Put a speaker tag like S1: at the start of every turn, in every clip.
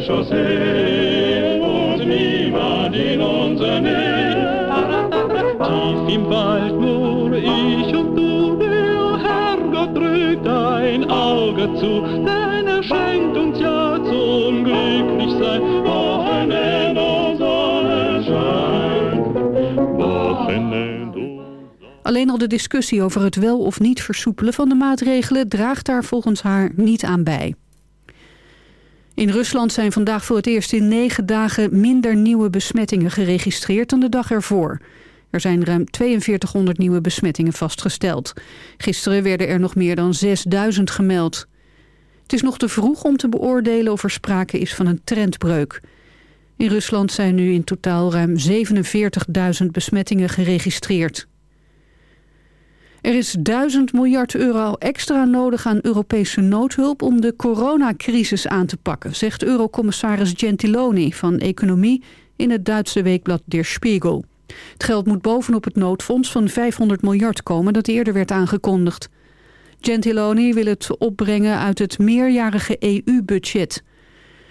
S1: der Chaussee und niemand in unserer Nähe. Tief im Wald nur ich und du, der Herrgott drückt ein Auge zu, denn er schenkt uns ja zum Glücklichsein Wochenende und Sonnenschein. Wochenende
S2: Alleen al de discussie over het wel of niet versoepelen van de maatregelen draagt daar volgens haar niet aan bij. In Rusland zijn vandaag voor het eerst in negen dagen minder nieuwe besmettingen geregistreerd dan de dag ervoor. Er zijn ruim 4200 nieuwe besmettingen vastgesteld. Gisteren werden er nog meer dan 6000 gemeld. Het is nog te vroeg om te beoordelen of er sprake is van een trendbreuk. In Rusland zijn nu in totaal ruim 47.000 besmettingen geregistreerd. Er is 1000 miljard euro extra nodig aan Europese noodhulp om de coronacrisis aan te pakken, zegt eurocommissaris Gentiloni van Economie in het Duitse weekblad Der Spiegel. Het geld moet bovenop het noodfonds van 500 miljard komen dat eerder werd aangekondigd. Gentiloni wil het opbrengen uit het meerjarige EU-budget.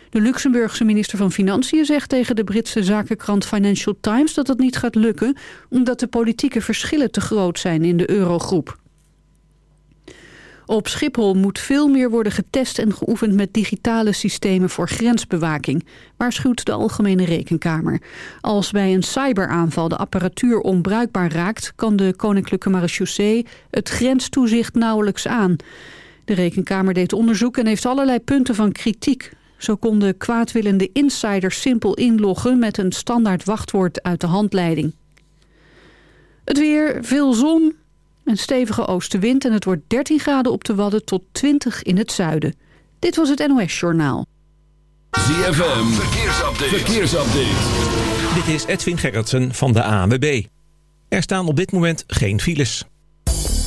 S2: De Luxemburgse minister van Financiën zegt tegen de Britse zakenkrant Financial Times dat het niet gaat lukken omdat de politieke verschillen te groot zijn in de eurogroep. Op Schiphol moet veel meer worden getest en geoefend met digitale systemen voor grensbewaking, waarschuwt de Algemene Rekenkamer. Als bij een cyberaanval de apparatuur onbruikbaar raakt, kan de Koninklijke Marechaussee het grenstoezicht nauwelijks aan. De Rekenkamer deed onderzoek en heeft allerlei punten van kritiek. Zo konden kwaadwillende insiders simpel inloggen met een standaard wachtwoord uit de handleiding. Het weer, veel zon, een stevige oostenwind en het wordt 13 graden op de Wadden tot 20 in het zuiden. Dit was het NOS Journaal.
S3: ZFM, verkeersupdate. verkeersupdate.
S4: Dit is Edwin Gerritsen van de ANWB. Er staan op dit moment geen files.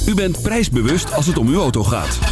S3: U bent prijsbewust als het om uw auto gaat.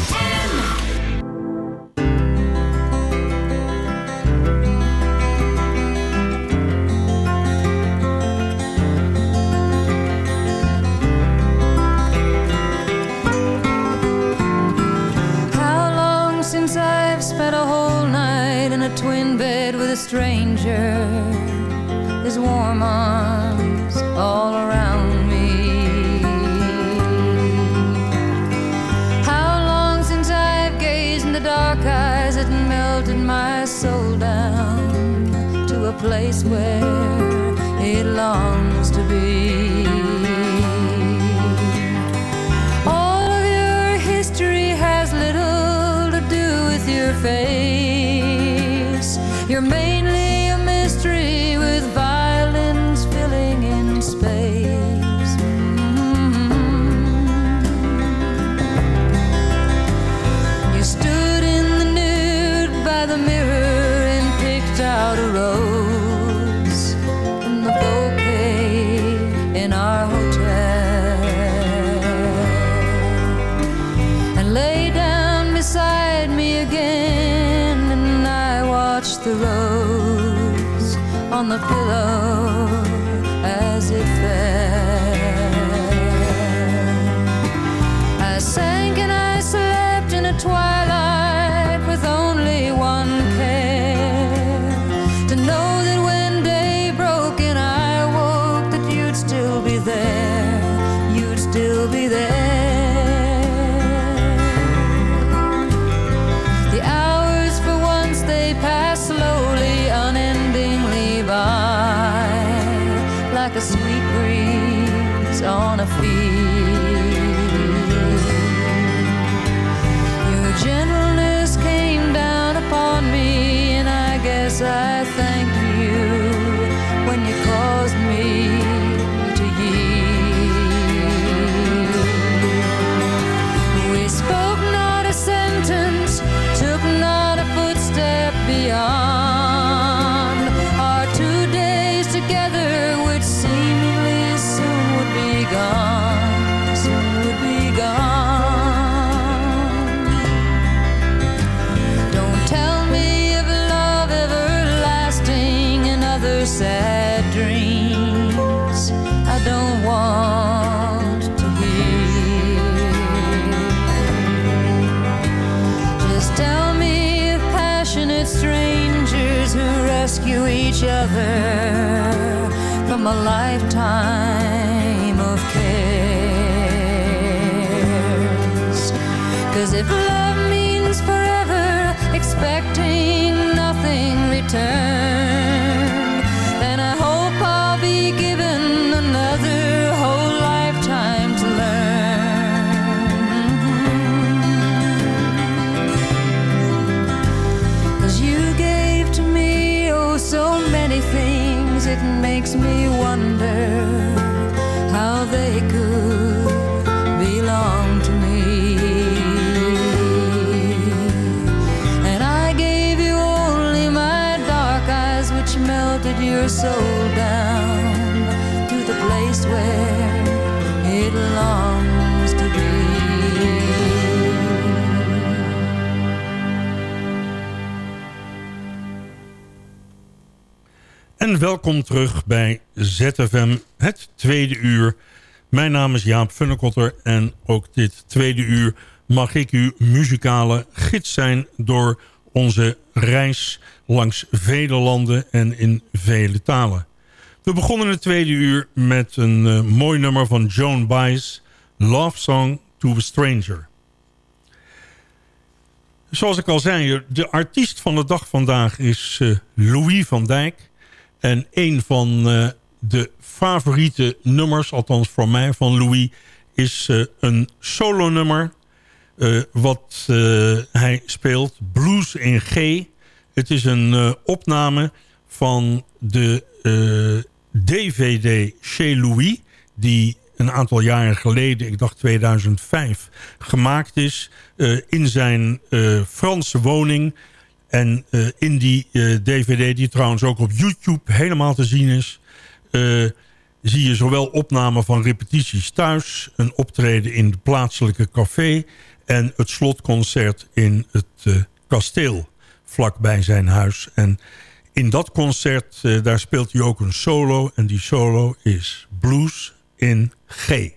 S5: Stranger? His warm arms all around me. How long since I've gazed in the dark eyes that melted my soul down to a place where on a field. Your soul down to the place where it longs to be.
S6: En welkom terug bij ZFM, het tweede uur. Mijn naam is Jaap Funnekotter en ook dit tweede uur mag ik uw muzikale gids zijn door onze reis langs vele landen en in vele talen. We begonnen het tweede uur met een eh, mooi nummer van Joan Baez, Love Song to a Stranger. Zoals ik al zei, de artiest van de dag vandaag is eh, Louis van Dijk. En een van eh, de favoriete nummers, althans voor mij, van Louis... is een solo nummer eh, wat eh, hij speelt, Blues in G. Het is een eh, opname van de DVD Chez Louis... die een aantal jaren geleden, ik dacht 2005, gemaakt is... in zijn Franse woning... En in die DVD, die trouwens ook op YouTube helemaal te zien is... zie je zowel opnamen van repetities thuis... een optreden in het plaatselijke café... en het slotconcert in het eh, kasteel, vlakbij zijn huis. En in dat concert, eh, daar speelt hij ook een solo... en die solo is Blues in G.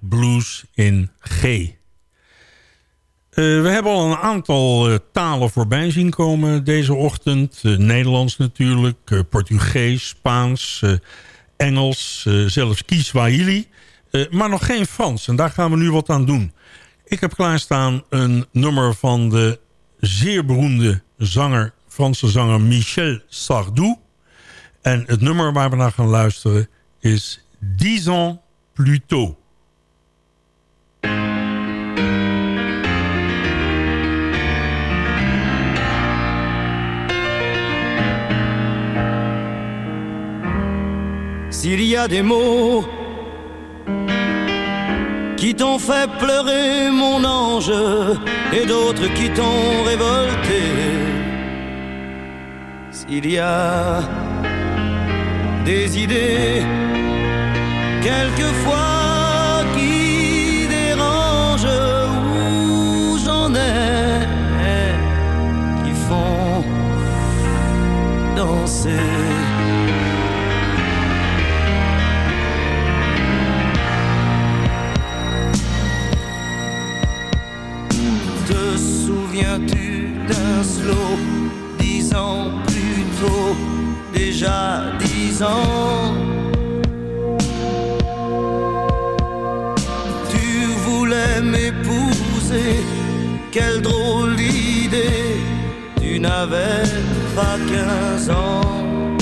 S6: Blues in G. Uh, we hebben al een aantal uh, talen voorbij zien komen deze ochtend. Uh, Nederlands natuurlijk, Portugees, Spaans, Engels, zelfs Kiswahili. maar nog geen Frans en daar gaan we nu wat aan doen. Ik heb klaarstaan een nummer van de zeer beroemde zanger, Franse zanger Michel Sardou. En het nummer waar we naar gaan luisteren is Dix ans plus tôt.
S7: S'il y a des mots qui t'ont fait pleurer mon ange et d'autres qui t'ont révolté, s'il y a des idées quelquefois Te souviens-tu d'un slow dix ans plus tôt, déjà dix ans? m'épouser, quelle drôle d'idée, tu n'avais pas quinze ans.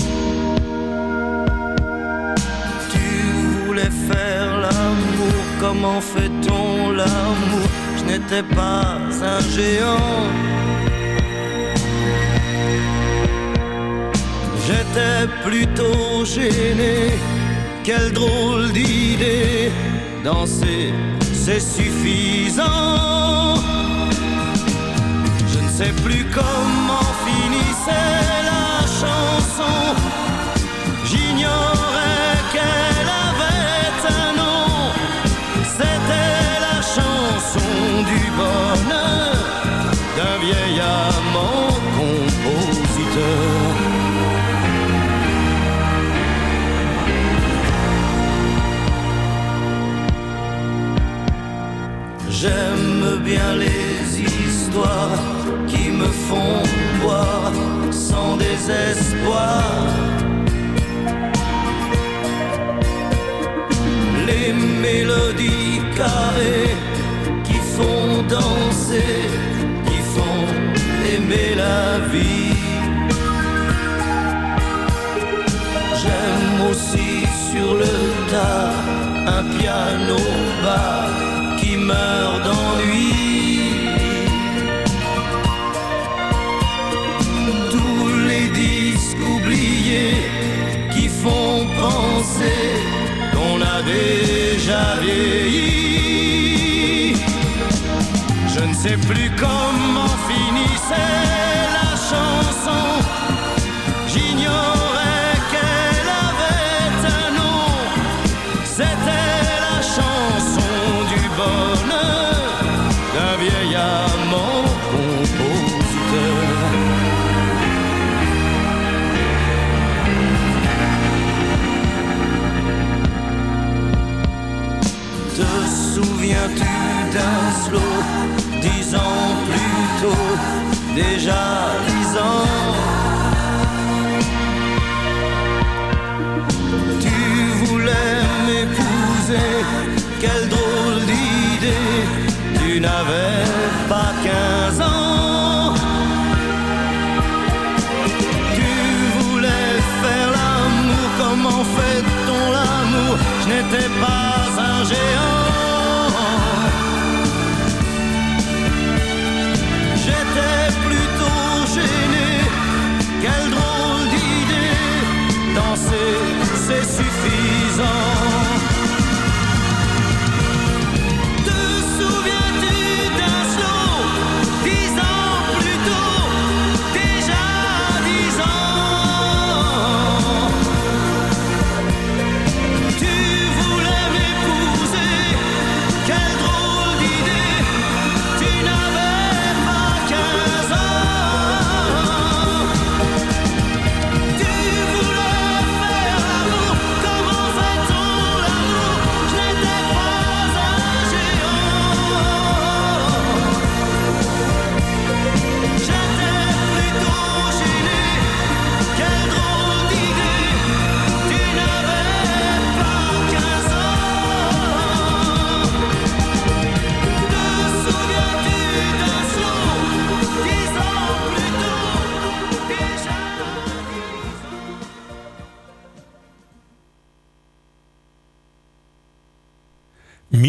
S7: Tu voulais faire l'amour, comment fait-on l'amour? Je n'étais pas un géant. J'étais plutôt gêné, quelle drôle d'idée, danser c'est suffisant. Je ne sais plus comment finissait la chanson. J'ignorais qu'elle avait un nom. C'était la chanson du bonheur d'un vieil amant compositeur. J'aime bien les Les mélodies carrées qui font danser, qui font aimer la vie. J'aime aussi sur le tas un piano bas qui meurt d'ennui. Déjà vieilli. Je ne sais plus comment finissait la chanson. Souviens-tu d'un slow dix ans plus tôt, déjà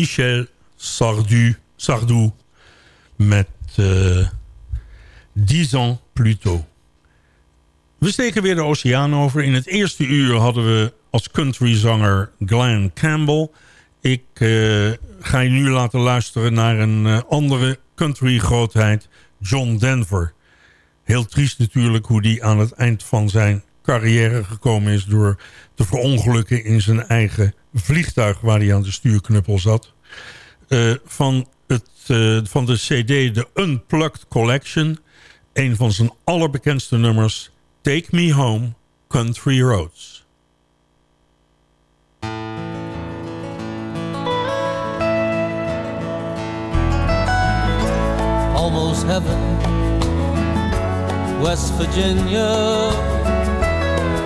S6: Michel Sardou, Sardou met uh, 10 ans plus tôt. We steken weer de oceaan over. In het eerste uur hadden we als countryzanger Glenn Campbell. Ik uh, ga je nu laten luisteren naar een uh, andere country-grootheid, John Denver. Heel triest natuurlijk hoe die aan het eind van zijn carrière gekomen is... door te verongelukken in zijn eigen vliegtuig waar hij aan de stuurknuppel zat. Uh, van, het, van de cd The Unplugged Collection... een van zijn allerbekendste nummers... Take Me Home, Country Roads.
S8: Almost heaven, West Virginia,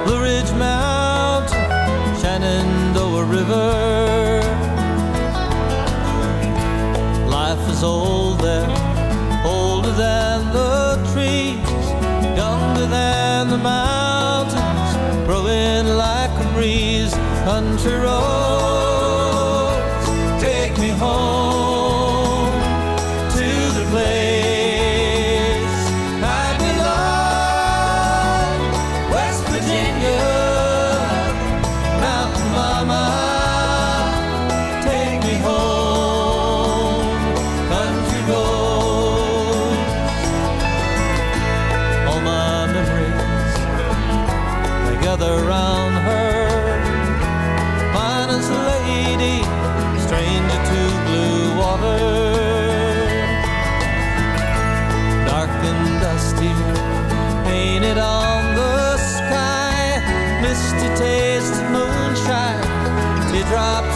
S8: Blue Ridge Mountain, Shenandoah River. Old there, older than the trees younger than the mountains, growing like a breeze. Country roads, Country roads all my memories they gather round her. Finest lady stranger to blue water. Dark and dusty painted on the sky. Misty taste of moonshine teardrops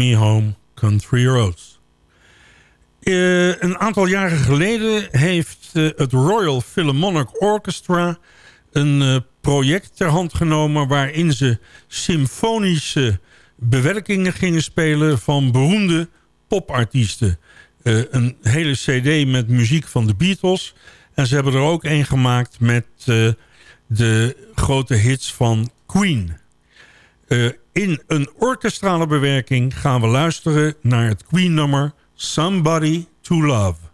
S8: Me Home, Country Roads.
S6: Eh, een aantal jaren geleden heeft eh, het Royal Philharmonic Orchestra... een eh, project ter hand genomen... waarin ze symfonische bewerkingen gingen spelen... van beroemde popartiesten. Een hele cd met muziek van de Beatles. En ze hebben er ook een gemaakt met de grote hits van Queen... Uh, in een orkestrale bewerking gaan we luisteren naar het Queen-nummer Somebody to Love.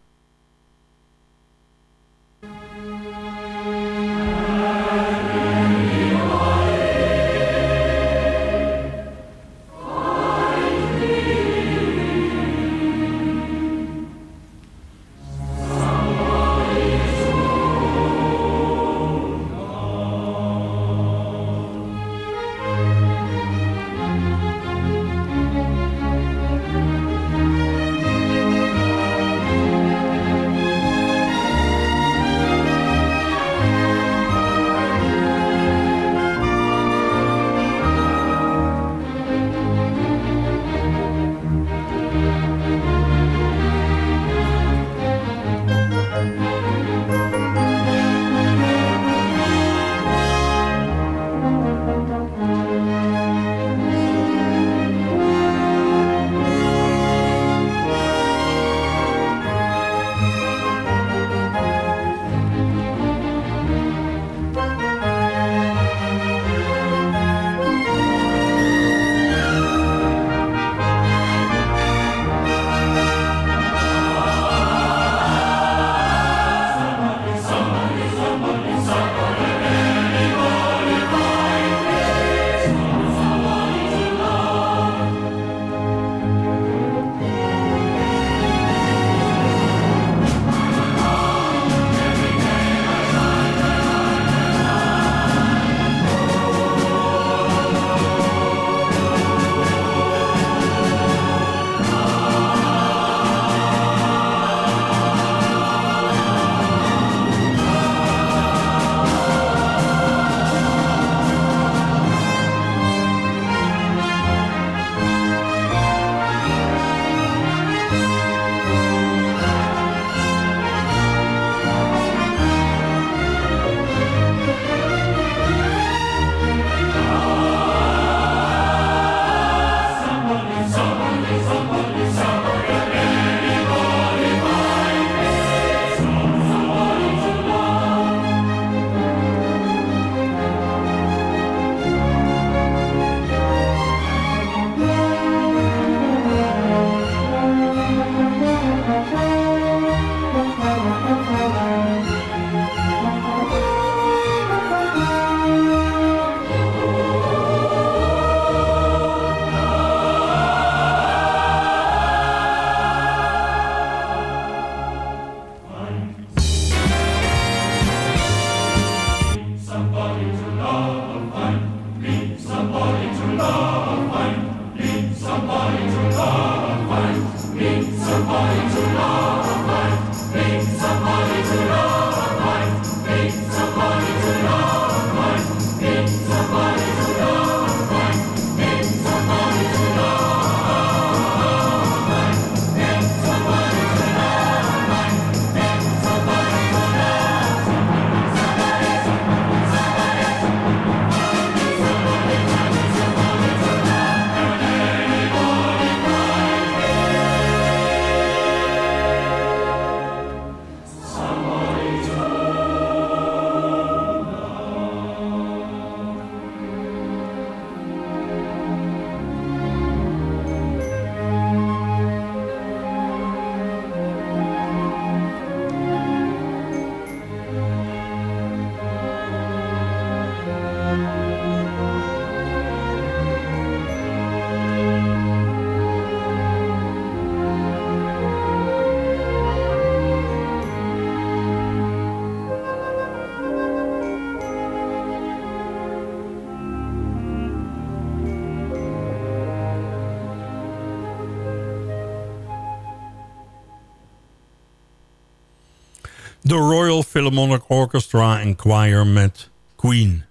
S6: Philharmonic Orchestra en Choir met Queen.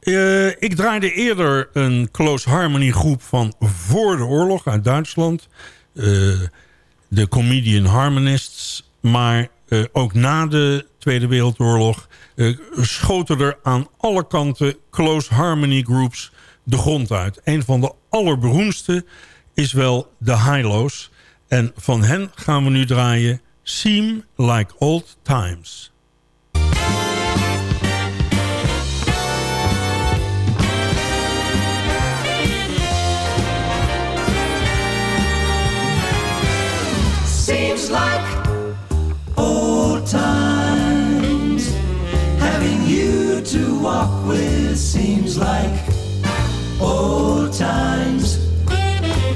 S6: Uh, ik draaide eerder een Close Harmony groep van voor de oorlog uit Duitsland. Uh, de Comedian Harmonists. Maar uh, ook na de Tweede Wereldoorlog schoten er aan alle kanten Close Harmony groups de grond uit. Een van de allerberoemdste is wel de Hilo's. En van hen gaan we nu draaien Seem Like Old Times.
S9: Seems like old times having you to walk with. Seems like old times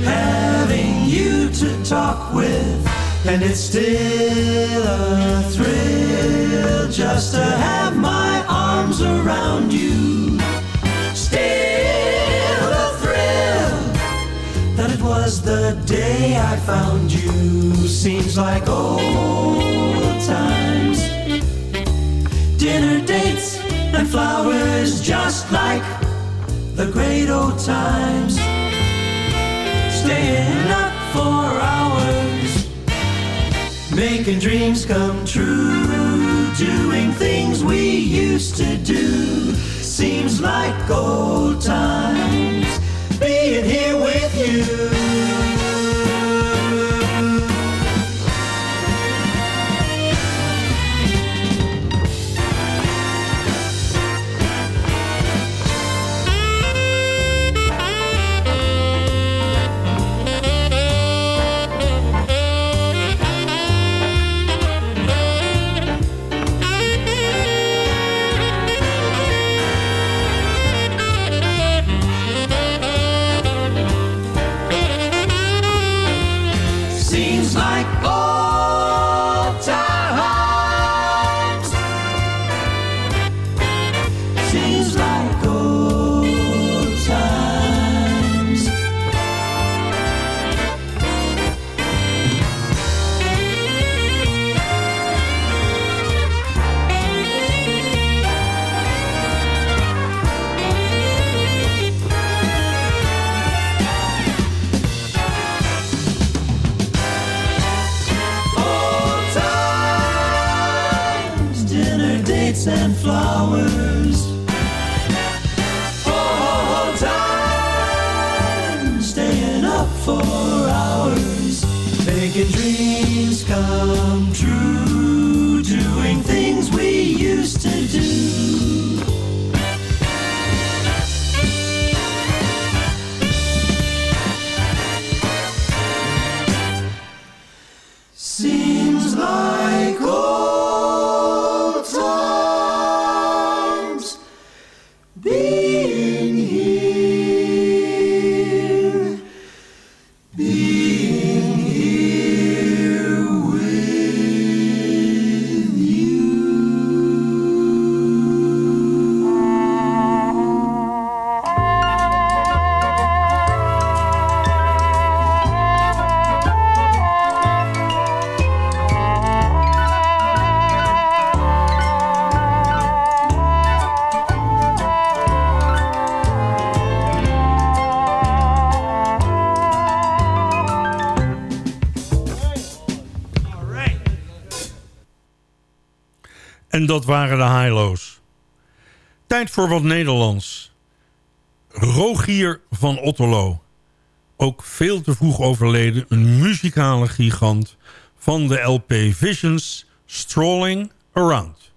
S9: having you to talk with. And it's still a thrill just to have my arms around you. Still a thrill that it was the day I found you. Seems like old times. Dinner dates and flowers just like the great old times. Staying up for hours making dreams come true, doing things we used to do. Seems like old times being here with you.
S6: En dat waren de Highlows. Tijd voor wat Nederlands. Rogier van Otterlo. Ook veel te vroeg overleden, een muzikale gigant van de LP Visions Strolling Around.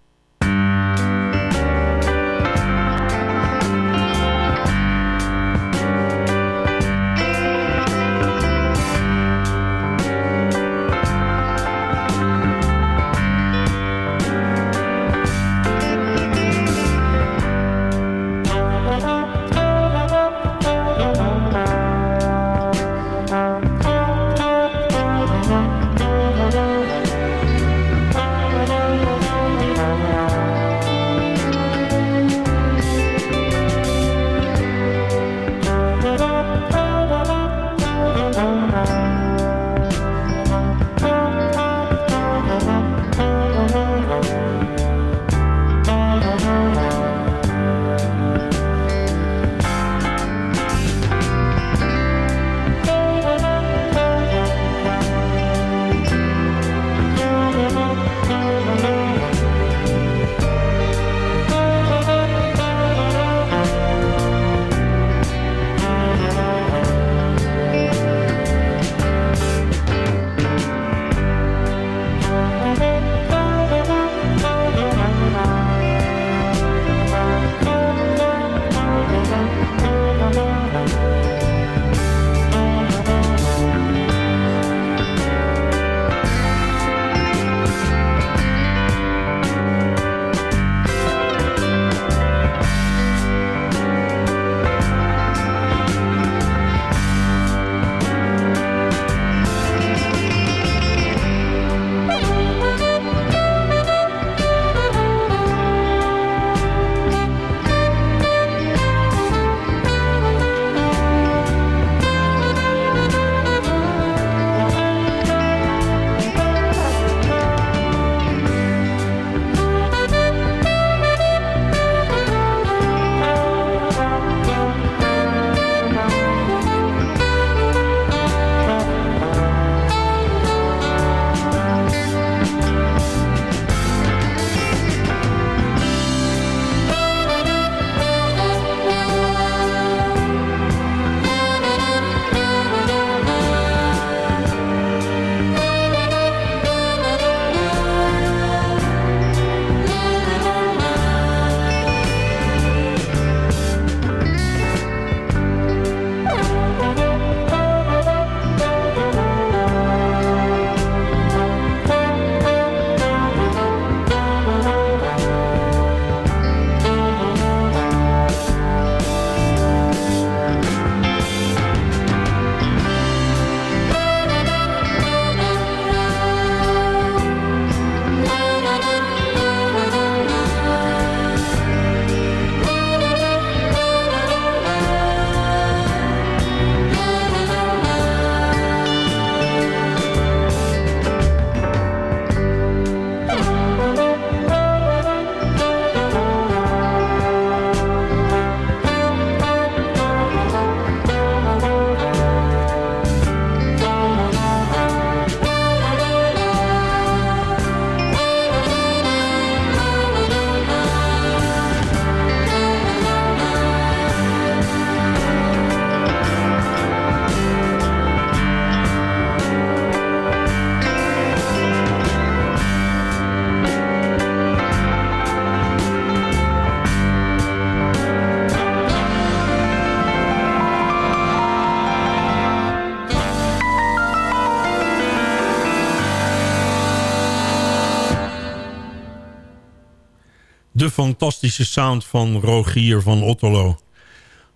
S6: Fantastische sound van Rogier van Otterlo.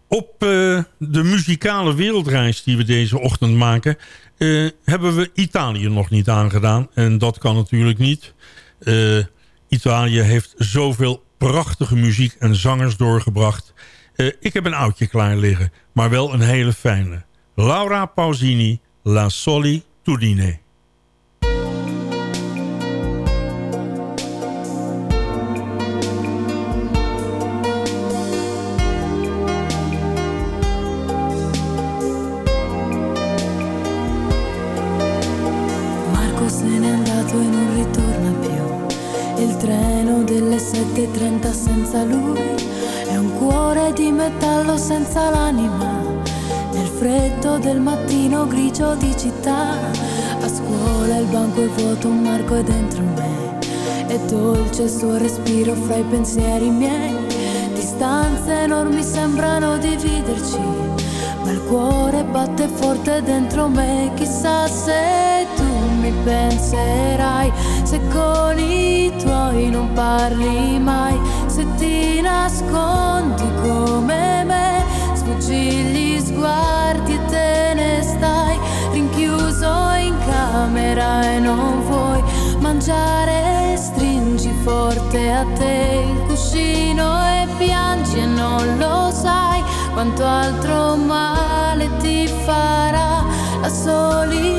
S6: Op uh, de muzikale wereldreis die we deze ochtend maken... Uh, hebben we Italië nog niet aangedaan. En dat kan natuurlijk niet. Uh, Italië heeft zoveel prachtige muziek en zangers doorgebracht. ik heb een oudje klaar liggen, maar wel een hele fijne. Laura Pausini, La Solitudine.
S10: Marco 7.30 senza lui è un cuore di metallo senza l'anima. Nel freddo del mattino grigio di città, a scuola il banco è vuoto, un marco è dentro me. È dolce il suo respiro fra i pensieri miei. Distanze enormi sembrano dividerci, ma il cuore batte forte dentro me. Chissà se tu penserai, se con i tuoi non parli mai, se ti nascondi come me, sfuggi gli sguardi e te ne stai rinchiuso in camera e non vuoi mangiare, stringi forte a te il cuscino e piangi e non lo sai quanto altro male ti farà la solitudine.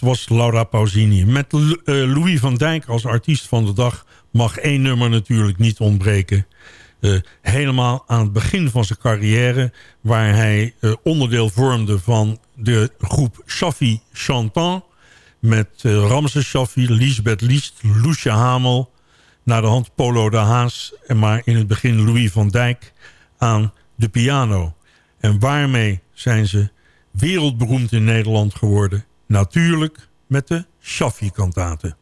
S6: was Laura Pausini. Met eh, Louis van Dijk als artiest van de dag mag één nummer natuurlijk niet ontbreken. Eh, helemaal aan het begin van zijn carrière... waar hij eh, onderdeel vormde van de groep Shaffi Chantant... met eh, Ramses Shaffi, Lisbeth Liest, Loesje Hamel... naar de hand Polo de Haas... en maar in het begin Louis van Dijk aan de piano. En waarmee zijn ze wereldberoemd in Nederland geworden? Natuurlijk met de Shaffi-kantaten.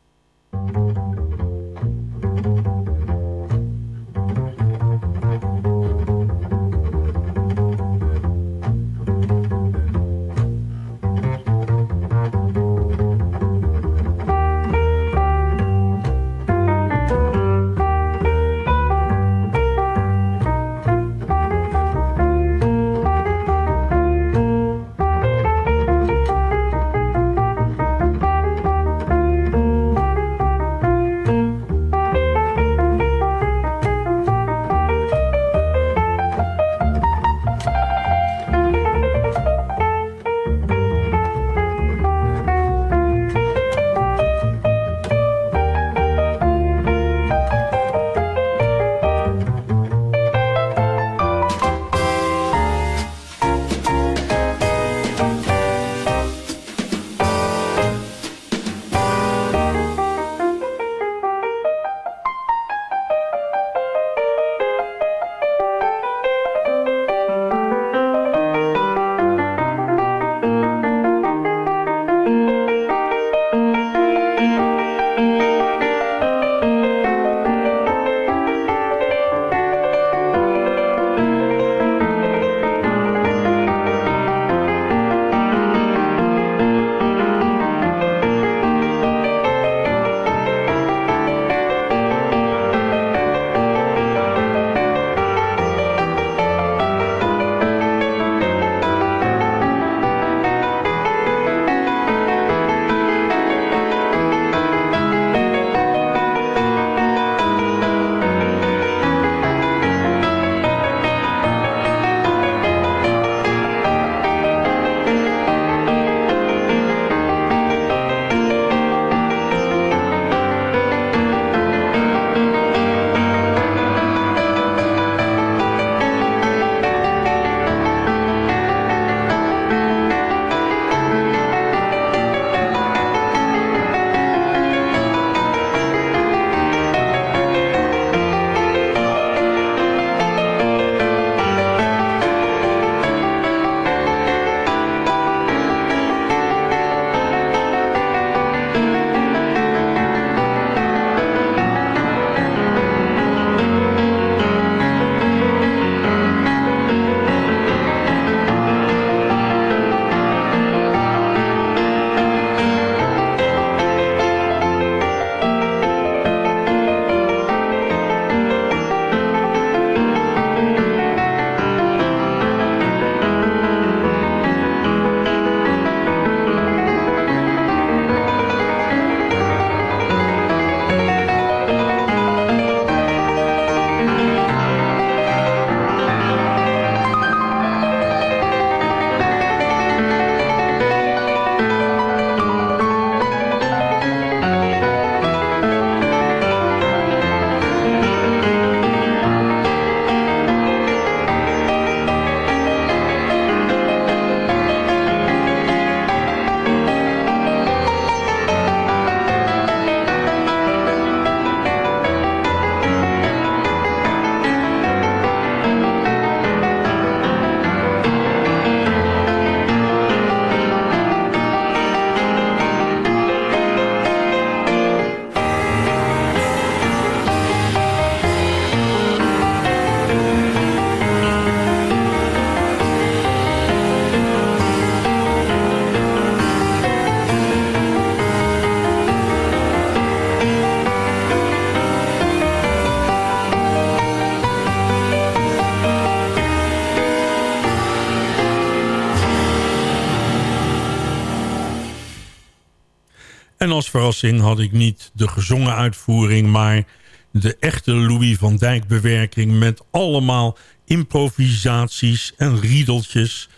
S6: En als verrassing had ik niet de gezongen uitvoering... maar de echte Louis van Dijk bewerking... met allemaal improvisaties en riedeltjes.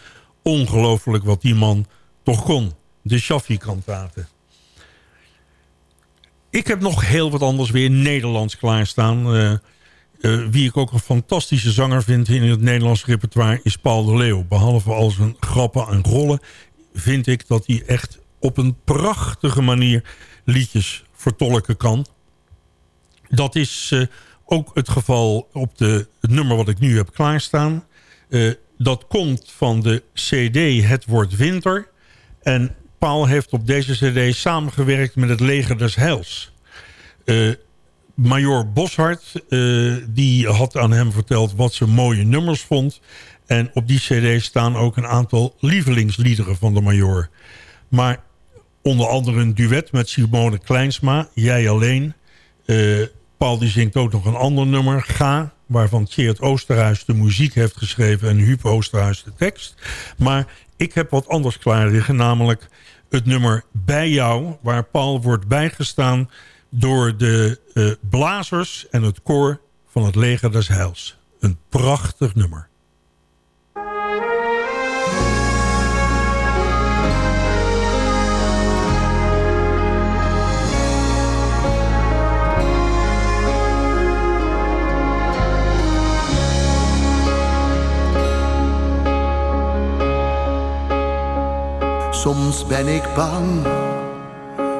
S6: Ongelooflijk wat die man toch kon. De Shaffi-kantaten. Ik heb nog heel wat anders weer Nederlands klaarstaan. Uh, uh, wie ik ook een fantastische zanger vind in het Nederlands repertoire... is Paul de Leeuw. Behalve al zijn grappen en rollen... vind ik dat hij echt op een prachtige manier liedjes vertolken kan. Dat is uh, ook het geval op de, het nummer wat ik nu heb klaarstaan. Uh, dat komt van de cd Het Wordt Winter. En Paul heeft op deze cd samengewerkt met het Leger des Heils. Uh, Major Boshart die had aan hem verteld wat ze mooie nummers vond. En op die cd staan ook een aantal lievelingsliederen van de Major. Maar onder andere een duet met Simone Kleinsma, Jij Alleen. Uh, Paul die zingt ook nog een ander nummer, Ga... waarvan Tjeerd Oosterhuis de muziek heeft geschreven... en Huub Oosterhuis de tekst. Maar ik heb wat anders klaar liggen, namelijk het nummer Bij jou... waar Paul wordt bijgestaan door de uh, blazers en het koor van het leger des Heils. Een prachtig nummer.
S11: Soms ben ik bang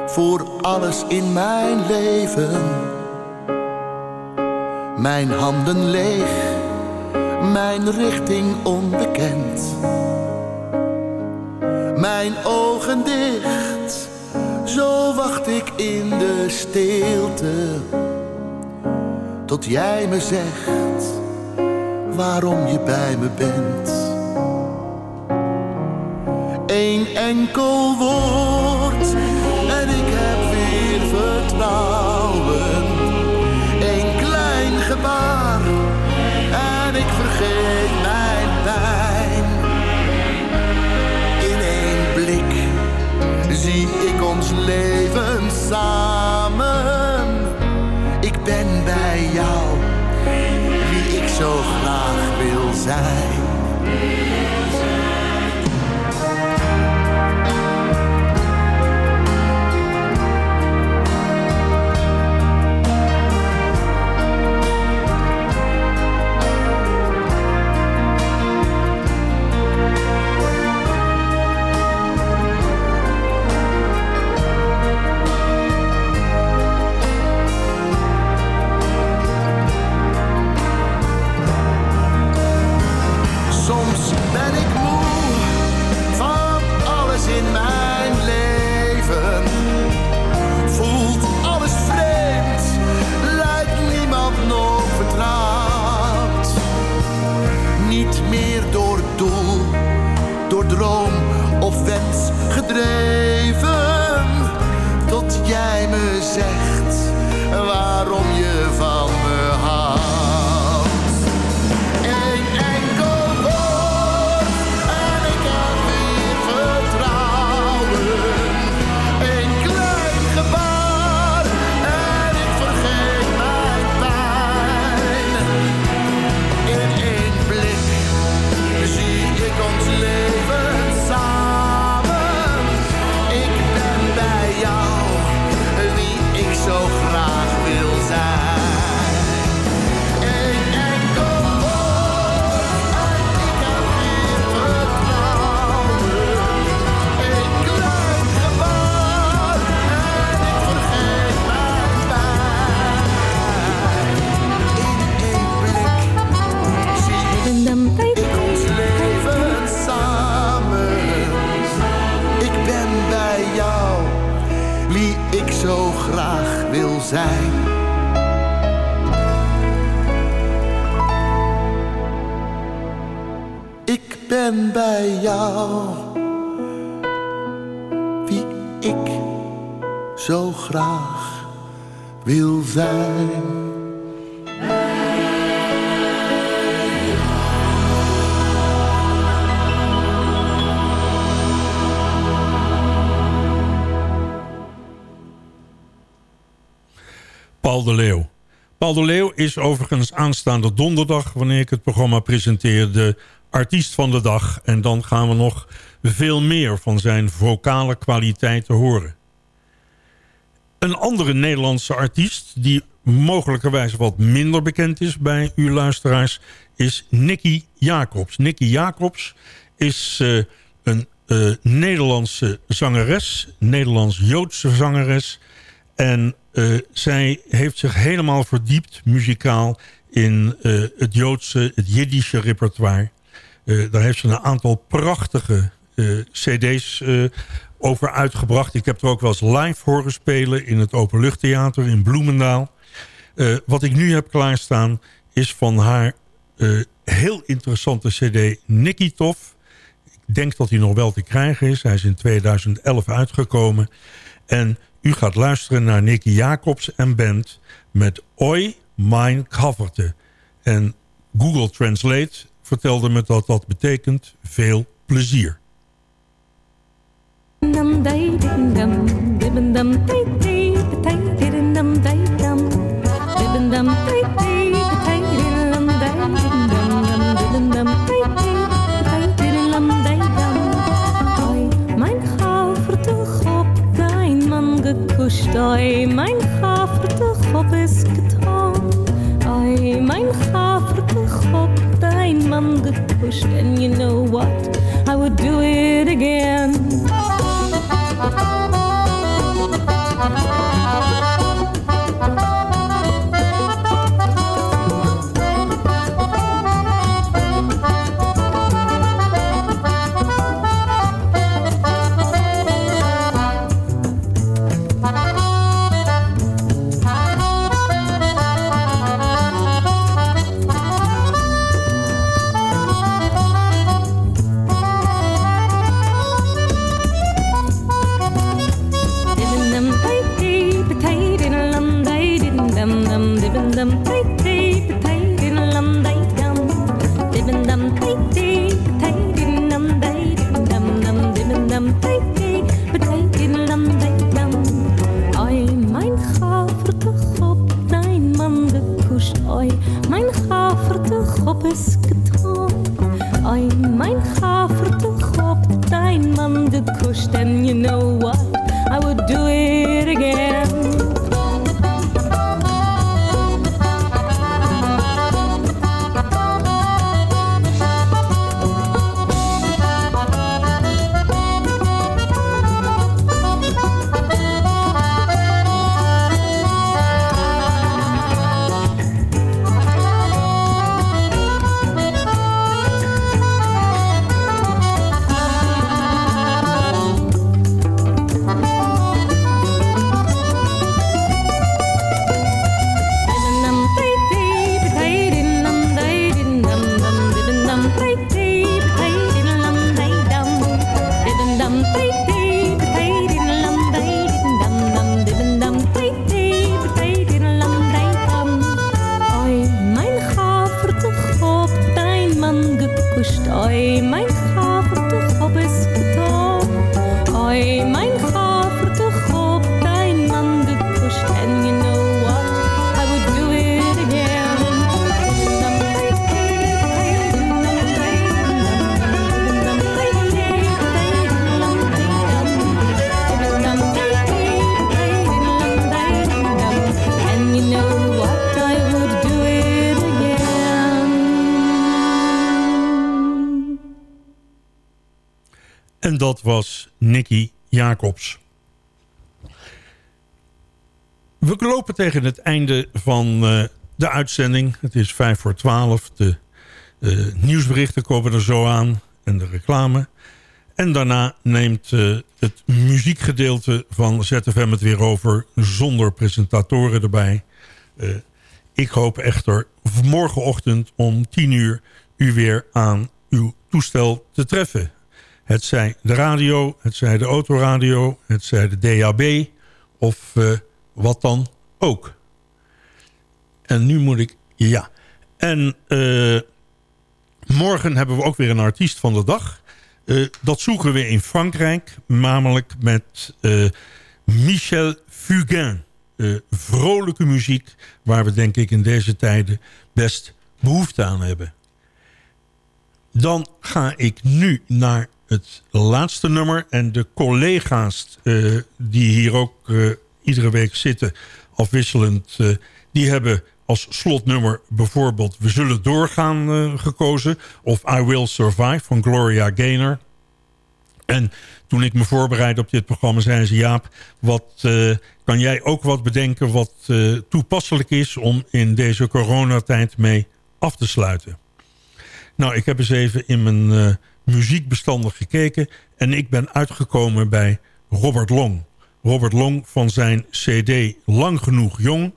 S11: voor alles in mijn leven. Mijn handen leeg, mijn richting onbekend. Mijn ogen dicht, zo wacht ik in de stilte. Tot jij me zegt waarom je bij me bent. Enkel woord en ik heb weer vertrouwen. Een klein gebaar en ik vergeet mijn pijn. In één blik zie ik ons leven samen. Ik ben bij jou, wie ik zo graag wil zijn. Zegt waarom Ik ben bij jou, wie ik zo graag wil zijn.
S6: Paul de Leeuw. Paul de Leeuw is overigens aanstaande donderdag... wanneer ik het programma presenteer, de artiest van de dag. En dan gaan we nog veel meer van zijn vocale kwaliteiten horen. Een andere Nederlandse artiest... die mogelijkerwijs wat minder bekend is bij uw luisteraars... is Nicky Jacobs. Nicky Jacobs is uh, een uh, Nederlandse zangeres, Nederlands-Joodse zangeres. En uh, zij heeft zich helemaal verdiept muzikaal in uh, het Joodse, het Jiddische repertoire. daar heeft ze een aantal prachtige cd's over uitgebracht. Ik heb er ook wel eens live horen spelen in het Openluchttheater in Bloemendaal. wat ik nu heb klaarstaan is van haar heel interessante cd Nikitov denk dat hij nog wel te krijgen is. Hij is in 2011 uitgekomen. En u gaat luisteren naar Nicky Jacobs en band met Oi Mein Kaverte. En Google Translate vertelde me dat dat betekent veel plezier.
S12: Oi, mein Haferte Chop ist getan. Oi, mein Haferte Chop, dein Mann gekuscht, and you know what, I would do it again.
S6: En dat was Nicky Jacobs. We lopen tegen het einde van uh, de uitzending. Het is vijf voor twaalf. De uh, nieuwsberichten komen er zo aan. En de reclame. En daarna neemt uh, het muziekgedeelte van ZFM het weer over. Zonder presentatoren erbij. ik hoop echter morgenochtend om tien uur u weer aan uw toestel te treffen. Het zij de radio, het zij de autoradio, het zij de DAB of uh, wat dan ook. En nu moet ik... Ja. En uh, morgen hebben we ook weer een artiest van de dag. Uh, dat zoeken we in Frankrijk. Namelijk met Michel Fugain. eh, vrolijke muziek... waar we denk ik in deze tijden best behoefte aan hebben. Dan ga ik nu naar het laatste nummer. En de collega's eh, die hier ook eh, iedere week zitten, afwisselend... eh, die hebben als slotnummer bijvoorbeeld We Zullen Doorgaan gekozen. Of I Will Survive van Gloria Gaynor. En toen ik me voorbereidde op dit programma, zei ze... Jaap, wat, kan jij ook wat bedenken wat toepasselijk is... om in deze coronatijd mee af te sluiten? Nou, ik heb eens even in mijn muziekbestanden gekeken... en ik ben uitgekomen bij Robert Long. Robert Long van zijn cd Lang Genoeg Jong...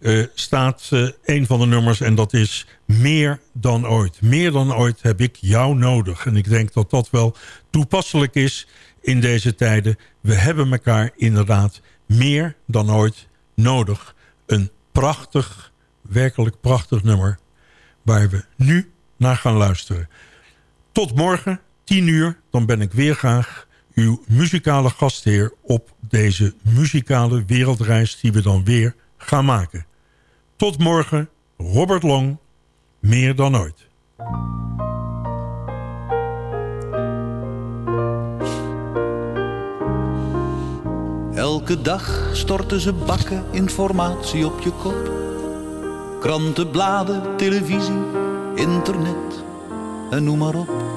S6: eh, staat eh, een van de nummers en dat is Meer dan ooit. Meer dan ooit heb ik jou nodig. En ik denk dat dat wel toepasselijk is in deze tijden. We hebben elkaar inderdaad meer dan ooit nodig. Een prachtig, werkelijk prachtig nummer... waar we nu naar gaan luisteren. Tot morgen, 10 uur, dan ben ik weer graag uw muzikale gastheer... op deze muzikale wereldreis die we dan weer gaan maken. Tot morgen, Robert Long, meer dan ooit.
S13: Elke dag storten ze bakken informatie op je kop. Kranten, bladen, televisie, internet en noem maar op.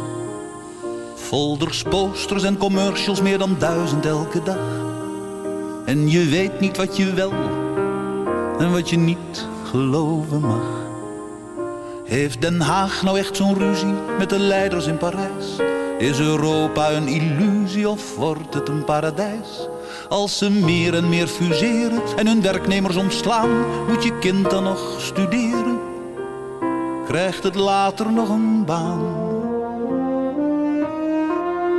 S13: Folders, posters en commercials, meer dan duizend elke dag. En je weet niet wat je wel en wat je niet geloven mag. Heeft Den Haag nou echt zo'n ruzie met de leiders in Parijs? Is Europa een illusie of wordt het een paradijs? Als ze meer en meer fuseren en hun werknemers ontslaan, moet je kind dan nog studeren? Krijgt het later nog een baan?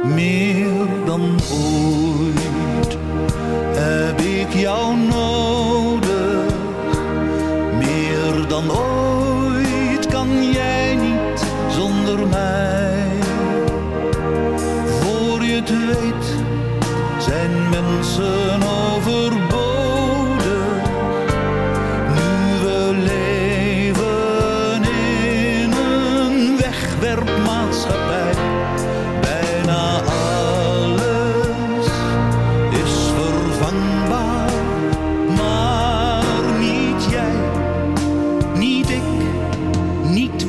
S13: Meer dan ooit heb ik jou nodig. Meer dan ooit kan jij niet zonder mij. Voor je het weet zijn mensen overbodig.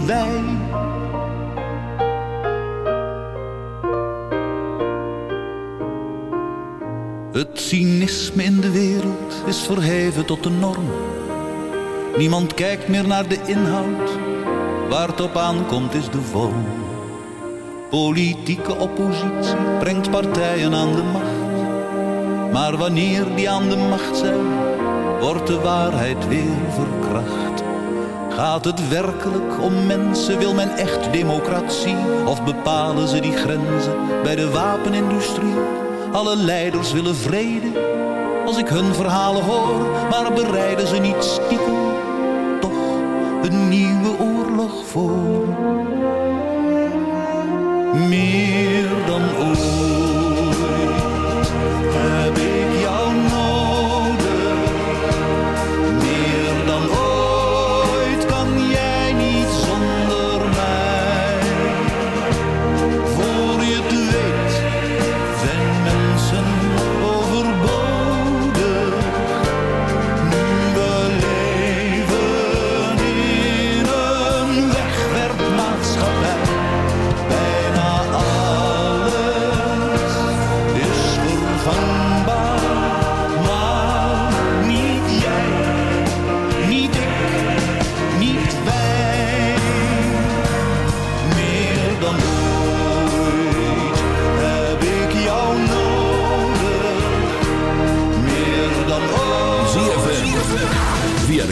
S13: Wij. Het cynisme in de wereld is verheven tot de norm. Niemand kijkt meer naar de inhoud, waar het op aankomt is de vorm. Politieke oppositie brengt partijen aan de macht. Maar wanneer die aan de macht zijn, wordt de waarheid weer verkracht. Gaat het werkelijk om mensen? Wil men echt democratie? Of bepalen ze die grenzen bij de wapenindustrie? Alle leiders willen vrede, als ik hun verhalen hoor. Maar bereiden ze niet stiekem toch een nieuwe oorlog voor? Meer dan ooit